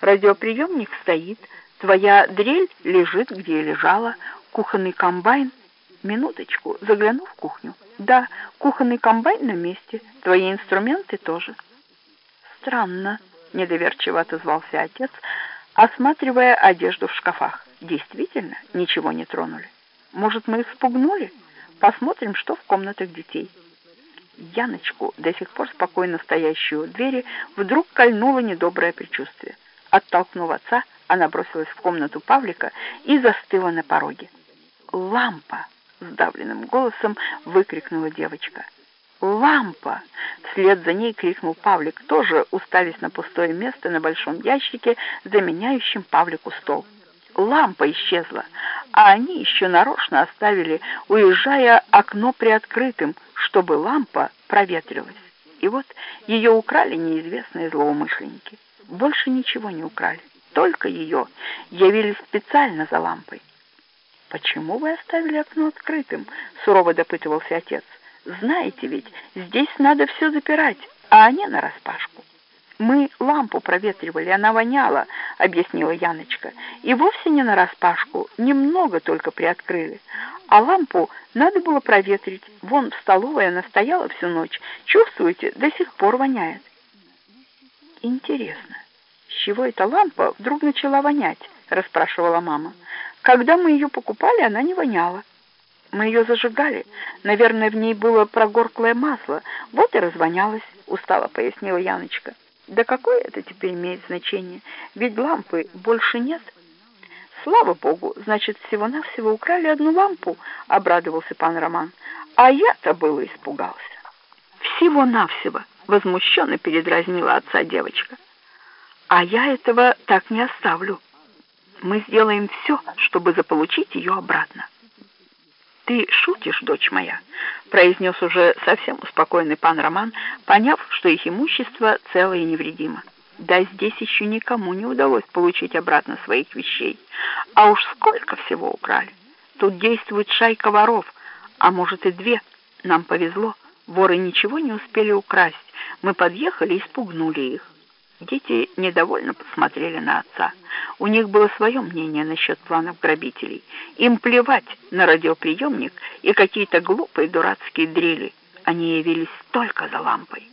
Радиоприемник стоит, твоя дрель лежит, где лежала, кухонный комбайн. Минуточку, загляну в кухню. Да, кухонный комбайн на месте, твои инструменты тоже. Странно, недоверчиво отозвался отец, осматривая одежду в шкафах. Действительно, ничего не тронули. Может, мы их спугнули? Посмотрим, что в комнатах детей. Яночку, до сих пор спокойно стоящую у двери, вдруг кольнуло недоброе предчувствие. Оттолкнув отца, она бросилась в комнату Павлика и застыла на пороге. «Лампа!» — сдавленным голосом выкрикнула девочка. «Лампа!» — вслед за ней крикнул Павлик, тоже устались на пустое место на большом ящике, заменяющем Павлику стол. Лампа исчезла, а они еще нарочно оставили, уезжая, окно приоткрытым, чтобы лампа проветрилась. И вот ее украли неизвестные злоумышленники. Больше ничего не украли, только ее явились специально за лампой. «Почему вы оставили окно открытым?» — сурово допытывался отец. «Знаете ведь, здесь надо все запирать, а не нараспашку». «Мы лампу проветривали, она воняла», — объяснила Яночка. «И вовсе не нараспашку, немного только приоткрыли. А лампу надо было проветрить. Вон в столовой она стояла всю ночь. Чувствуете, до сих пор воняет». «Интересно, с чего эта лампа вдруг начала вонять?» — расспрашивала мама. «Когда мы ее покупали, она не воняла. Мы ее зажигали. Наверное, в ней было прогорклое масло. Вот и развонялась», — устало пояснила Яночка. Да какое это теперь имеет значение? Ведь лампы больше нет. Слава богу, значит, всего-навсего украли одну лампу, обрадовался пан Роман. А я-то было испугался. Всего-навсего, возмущенно передразнила отца девочка. А я этого так не оставлю. Мы сделаем все, чтобы заполучить ее обратно. «Ты шутишь, дочь моя?» — произнес уже совсем успокоенный пан Роман, поняв, что их имущество цело и невредимо. Да здесь еще никому не удалось получить обратно своих вещей. А уж сколько всего украли. Тут действует шайка воров, а может и две. Нам повезло, воры ничего не успели украсть. Мы подъехали и спугнули их. Дети недовольно посмотрели на отца. У них было свое мнение насчет планов грабителей. Им плевать на радиоприемник и какие-то глупые дурацкие дрели. Они явились только за лампой.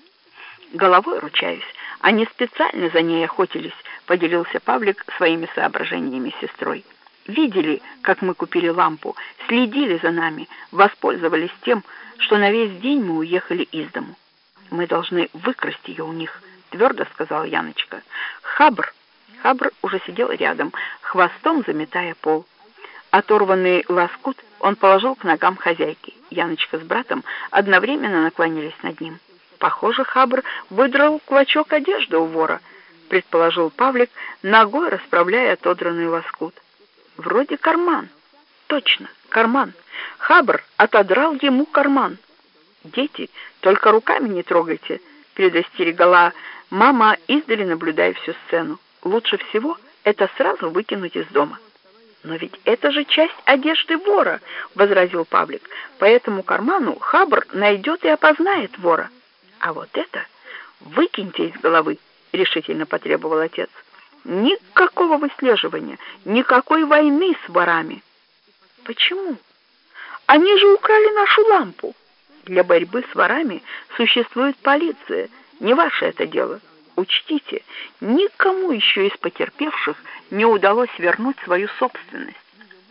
Головой ручаюсь, они специально за ней охотились, поделился Павлик своими соображениями с сестрой. Видели, как мы купили лампу, следили за нами, воспользовались тем, что на весь день мы уехали из дому. Мы должны выкрасть ее у них, твердо сказала Яночка. Хабр Хабр уже сидел рядом, хвостом заметая пол. Оторванный лоскут он положил к ногам хозяйки. Яночка с братом одновременно наклонились над ним. Похоже, Хабр выдрал клочок одежды у вора, предположил Павлик, ногой расправляя отодранный лоскут. Вроде карман. Точно, карман. Хабр отодрал ему карман. Дети, только руками не трогайте, предостерегала мама, издали наблюдая всю сцену лучше всего это сразу выкинуть из дома. Но ведь это же часть одежды вора, возразил Павлик. По этому карману Хабр найдет и опознает вора. А вот это выкиньте из головы, решительно потребовал отец. Никакого выслеживания, никакой войны с ворами. Почему? Они же украли нашу лампу. Для борьбы с ворами существует полиция. Не ваше это дело. Учтите, никому еще из потерпевших не удалось вернуть свою собственность.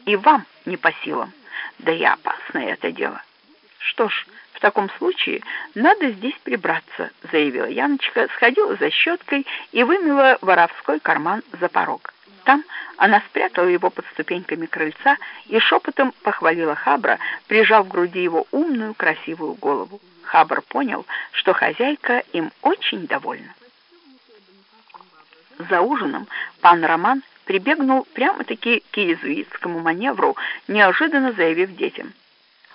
И вам не по силам. Да и опасное это дело. Что ж, в таком случае надо здесь прибраться, заявила Яночка, сходила за щеткой и вымыла воровской карман за порог. Там она спрятала его под ступеньками крыльца и шепотом похвалила Хабра, прижав к груди его умную красивую голову. Хабр понял, что хозяйка им очень довольна. За ужином пан Роман прибегнул прямо-таки к иезуитскому маневру, неожиданно заявив детям.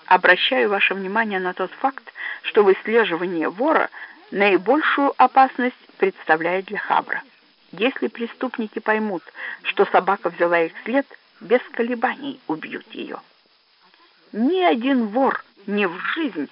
«Обращаю ваше внимание на тот факт, что выслеживание вора наибольшую опасность представляет для Хабра. Если преступники поймут, что собака взяла их след, без колебаний убьют ее. Ни один вор ни в жизнь